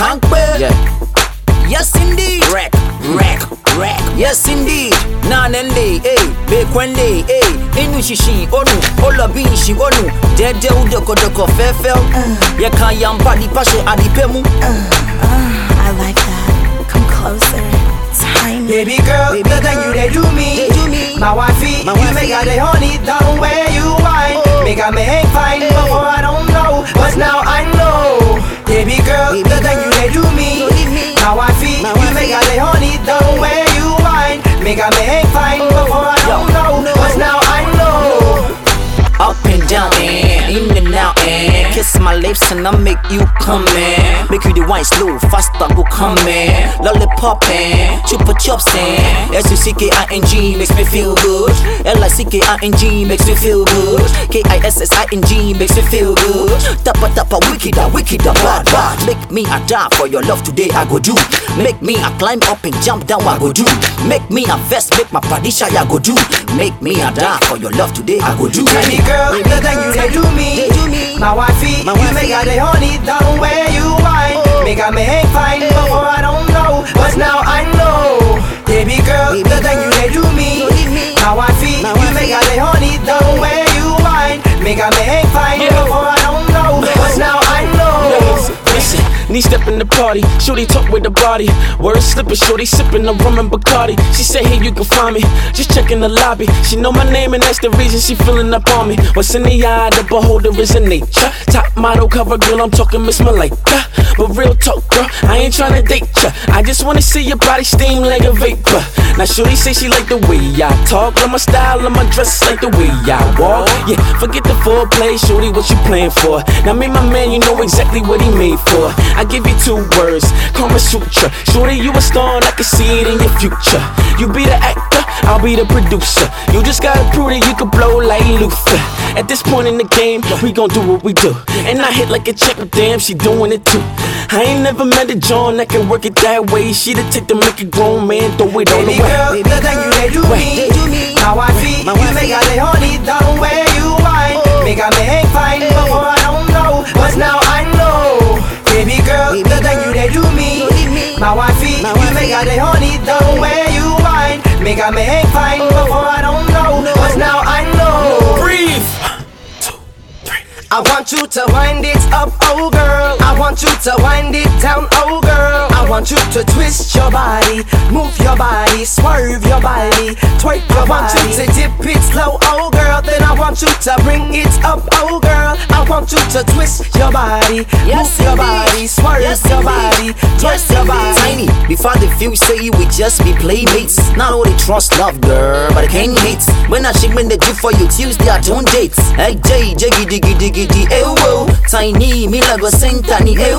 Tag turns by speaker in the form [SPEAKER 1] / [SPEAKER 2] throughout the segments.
[SPEAKER 1] Can't.
[SPEAKER 2] Yeah.
[SPEAKER 1] Yes, indeed.
[SPEAKER 2] Wreck, wreck, wreck.
[SPEAKER 1] Yes, indeed. Nanende, eh, Bekwende, eh, Inu Shishi, Onu, Ola Binshi, Onu, Dede Udoko Doko Fefel, Yaka Yampa di Pashe Adipemu.
[SPEAKER 3] I like that. Come closer. Tiny.
[SPEAKER 4] Baby girl,
[SPEAKER 1] Baby girl,
[SPEAKER 4] you they do me.
[SPEAKER 1] they do me.
[SPEAKER 4] My wifey,
[SPEAKER 1] My
[SPEAKER 4] you
[SPEAKER 1] wifey.
[SPEAKER 4] make her the honey down where you wine. Wine. Make fine before I don't know,
[SPEAKER 1] no.
[SPEAKER 4] but now I know.
[SPEAKER 1] Up and down and in and out kiss my lips and I make you come in. Make you the wine slow, faster go come in. Lollipop and Chupa Chups and S U C K I N G makes me feel good. L I C K I N G makes me feel good. K I S S I N G makes me feel good. Tappa tappa wicked a wicked a bad bad. Make me a die for your love today I go do. Make me a climb up and jump down I go do. Make me a vest, make my body shy I go do. Make me a die for your love today I go do.
[SPEAKER 4] Baby girl,
[SPEAKER 1] Baby
[SPEAKER 4] you do me.
[SPEAKER 1] Do me.
[SPEAKER 4] My wifey,
[SPEAKER 1] My
[SPEAKER 4] you
[SPEAKER 1] wifey.
[SPEAKER 4] make her the honey down where you wine.
[SPEAKER 1] Oh.
[SPEAKER 4] Make her make fine
[SPEAKER 1] Hey.
[SPEAKER 4] before I don't know, but now I know. Baby girl,
[SPEAKER 1] Baby
[SPEAKER 4] the thing you they do me.
[SPEAKER 1] you me.
[SPEAKER 4] My wifey,
[SPEAKER 1] My
[SPEAKER 4] you
[SPEAKER 1] wifey.
[SPEAKER 4] make her the honey down where you wine. Make her make fine
[SPEAKER 2] Step in the party, shorty talk with the body. Words slipping, shorty sipping the rum and Bacardi. She say, Hey, you can find me, just checking the lobby. She know my name and that's the reason she feeling up on me. What's in the eye, the beholder is in nature. Top model cover girl, I'm talking Miss Malika. But real talk, girl, I ain't tryna date ya. I just wanna see your body steam like a vapor. Now shorty say she like the way I talk, love my style, love my dress, like the way I walk. Yeah, forget the full foreplay, shorty, what you playing for? Now me, my man, you know exactly what he made for. I give you two words, Kama Sutra. Shorty, you a star, and I can see it in your future. You be the actor, I'll be the producer. You just gotta prove that you can blow like Luther. At this point in the game, we gon' do what we do. And I hit like a chick, but damn, she doing it too. I ain't never met a John that can work it that way. She the take to make a grown man throw it all
[SPEAKER 4] Baby
[SPEAKER 2] away.
[SPEAKER 4] girl, the thing you they do me.
[SPEAKER 1] Do me.
[SPEAKER 4] My wifey,
[SPEAKER 1] My
[SPEAKER 4] you make her the honey down where you wine.
[SPEAKER 1] Oh.
[SPEAKER 4] Make her make fine
[SPEAKER 1] Hey.
[SPEAKER 4] before I don't know, but now I know. Baby girl,
[SPEAKER 1] Baby
[SPEAKER 4] the
[SPEAKER 1] girl,
[SPEAKER 4] you they do me.
[SPEAKER 1] you do me.
[SPEAKER 4] My wifey,
[SPEAKER 1] My
[SPEAKER 4] you make her the honey down where you wine. Make her make fine before I don't know,
[SPEAKER 1] No.
[SPEAKER 4] but now I know. I want you to wind it up, oh girl. I want you to wind it down, oh girl. I want you to twist your body, move your body, swerve your body, twerk your body. I want you to dip it slow, oh girl. Then I want you to bring it up, oh girl. I want you to twist your body,
[SPEAKER 1] Yes,
[SPEAKER 4] move your body, swerve
[SPEAKER 1] Yes,
[SPEAKER 4] your body, twerk
[SPEAKER 1] Yes,
[SPEAKER 4] your body.
[SPEAKER 1] Tiny, before the few say we just be playmates. Not only trust love, girl, but I can't hate. When I shake when they do for you Tuesday, I don't date. Hey, J, jiggy, diggy, diggy, diggy, eh, whoa. Tiny, me like a sing tiny, eh.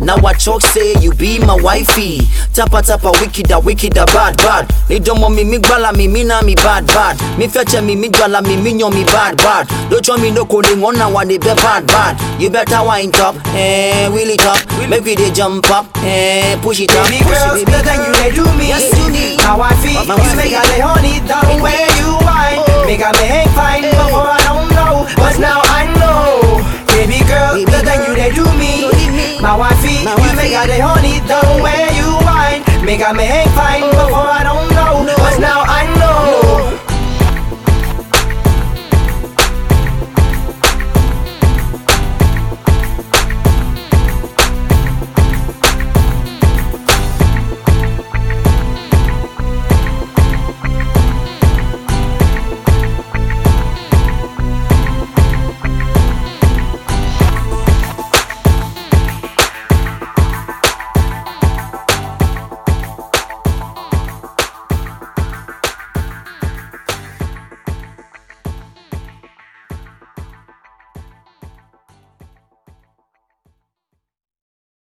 [SPEAKER 1] Now I talk say you be my wifey. Tapa tapa, wicked, a wicked, a bad, bad. Don't want me, me gbala me, me na me bad, bad. Me fetch me, me gbala me, me nyo me bad, bad. Don't you me no coding one now, one they be bad, bad. You better wind up, eh, wheel it up. Make we they jump up, eh, push it up.
[SPEAKER 4] Baby
[SPEAKER 1] push
[SPEAKER 4] girl,
[SPEAKER 1] it,
[SPEAKER 4] the thing you they do me.
[SPEAKER 1] Yes, you need.
[SPEAKER 4] My wifey,
[SPEAKER 1] My
[SPEAKER 4] you make her the honey down where you wine.
[SPEAKER 1] Oh.
[SPEAKER 4] Make her make fine before I you wine. Make fine before I don't know,
[SPEAKER 1] No.
[SPEAKER 4] but now I.